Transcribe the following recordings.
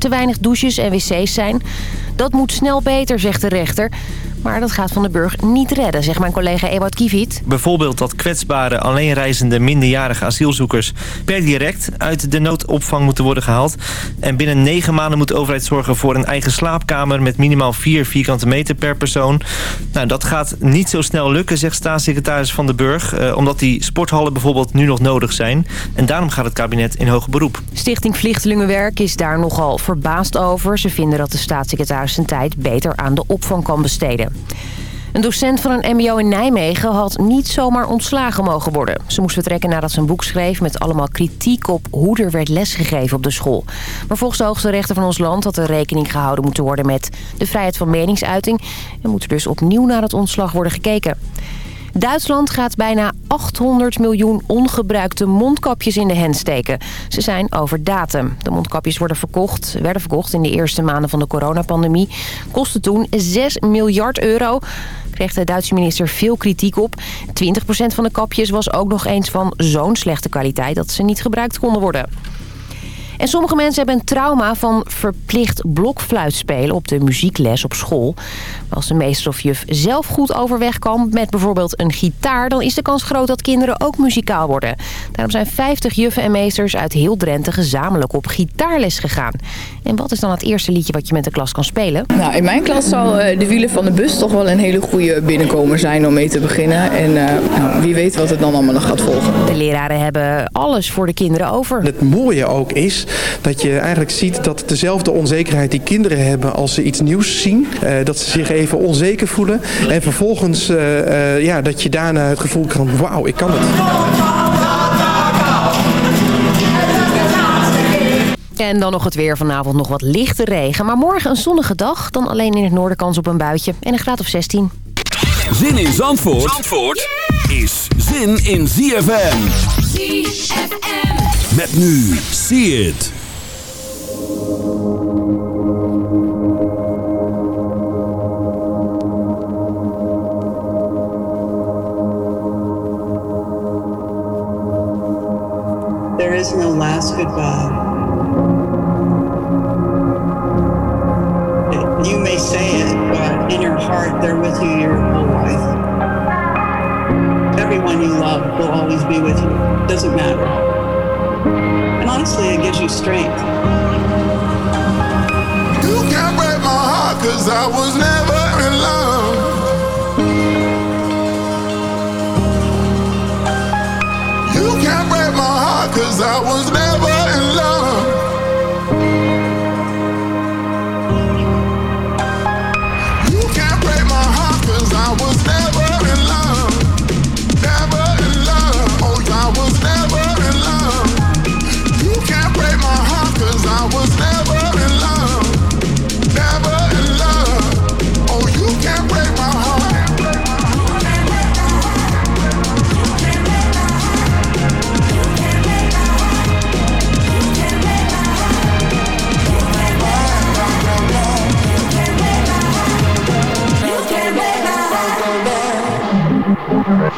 te weinig douches en wc's zijn. Dat moet snel beter, zegt de rechter. Maar dat gaat Van den Burg niet redden, zegt mijn collega Ewout Kiviet. Bijvoorbeeld dat kwetsbare, alleenreizende, minderjarige asielzoekers... per direct uit de noodopvang moeten worden gehaald. En binnen negen maanden moet de overheid zorgen voor een eigen slaapkamer... met minimaal vier vierkante meter per persoon. Nou, dat gaat niet zo snel lukken, zegt staatssecretaris Van den Burg... Eh, omdat die sporthallen bijvoorbeeld nu nog nodig zijn. En daarom gaat het kabinet in hoger beroep. Stichting Vluchtelingenwerk is daar nogal verbaasd over. Ze vinden dat de staatssecretaris zijn tijd beter aan de opvang kan besteden. Een docent van een mbo in Nijmegen had niet zomaar ontslagen mogen worden. Ze moest vertrekken nadat ze een boek schreef met allemaal kritiek op hoe er werd lesgegeven op de school. Maar volgens de hoogste rechter van ons land had er rekening gehouden moeten worden met de vrijheid van meningsuiting. En moet er dus opnieuw naar het ontslag worden gekeken. Duitsland gaat bijna 800 miljoen ongebruikte mondkapjes in de hand steken. Ze zijn over datum. De mondkapjes worden verkocht, werden verkocht in de eerste maanden van de coronapandemie. Kostte toen 6 miljard euro. Kreeg de Duitse minister veel kritiek op. 20% van de kapjes was ook nog eens van zo'n slechte kwaliteit... dat ze niet gebruikt konden worden. En sommige mensen hebben een trauma van verplicht blokfluitspelen op de muziekles op school. Als de meester of juf zelf goed overweg kan met bijvoorbeeld een gitaar... dan is de kans groot dat kinderen ook muzikaal worden. Daarom zijn 50 juffen en meesters uit heel Drenthe gezamenlijk op gitaarles gegaan. En wat is dan het eerste liedje wat je met de klas kan spelen? Nou, in mijn klas zal uh, de wielen van de bus toch wel een hele goede binnenkomer zijn om mee te beginnen. En uh, nou, wie weet wat het dan allemaal nog gaat volgen. De leraren hebben alles voor de kinderen over. Het mooie ook is dat je eigenlijk ziet dat dezelfde onzekerheid die kinderen hebben als ze iets nieuws zien. Uh, dat ze zich even onzeker voelen. En vervolgens ja, dat je daarna het gevoel kan, wauw, ik kan het. En dan nog het weer. Vanavond nog wat lichte regen. Maar morgen een zonnige dag. Dan alleen in het noorden kans op een buitje. En een graad of 16. Zin in Zandvoort, Zandvoort is zin in ZFM. ZFM. Met nu. See it. There is no last goodbye. You may say it, but in your heart, they're with you your whole life. Everyone you love will always be with you. Doesn't matter. And honestly, it gives you strength. You can't break my heart, cause I was never in love. Cause I was never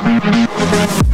We'll be.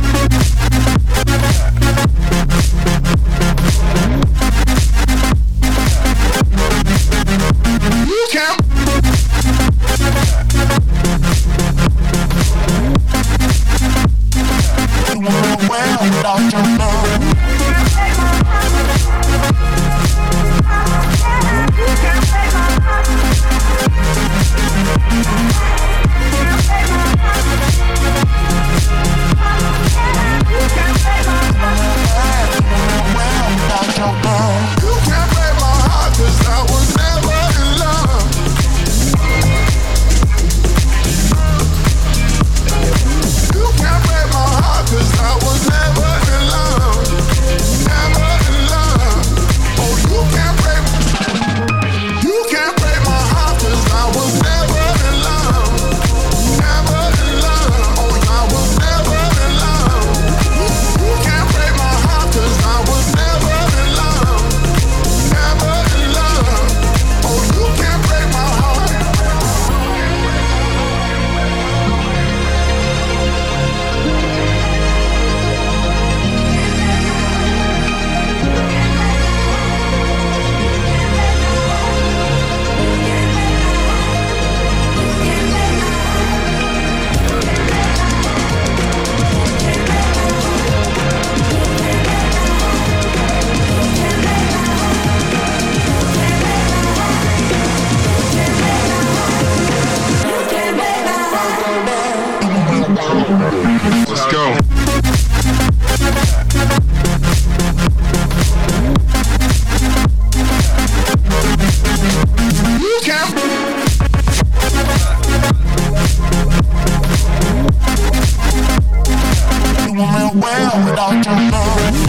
well without your love.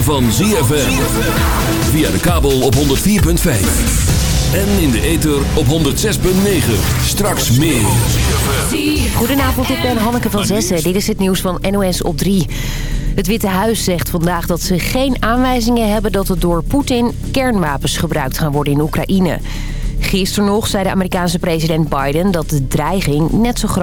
Ritme van ZFM. Via de kabel op 104.5. En in de ether op 106.9. Straks meer. Goedenavond, ik ben Hanneke van Zessen. Dit is het nieuws van NOS op 3. Het Witte Huis zegt vandaag dat ze geen aanwijzingen hebben... dat er door Poetin kernwapens gebruikt gaan worden in Oekraïne. Gisteren nog zei de Amerikaanse president Biden dat de dreiging net zo groot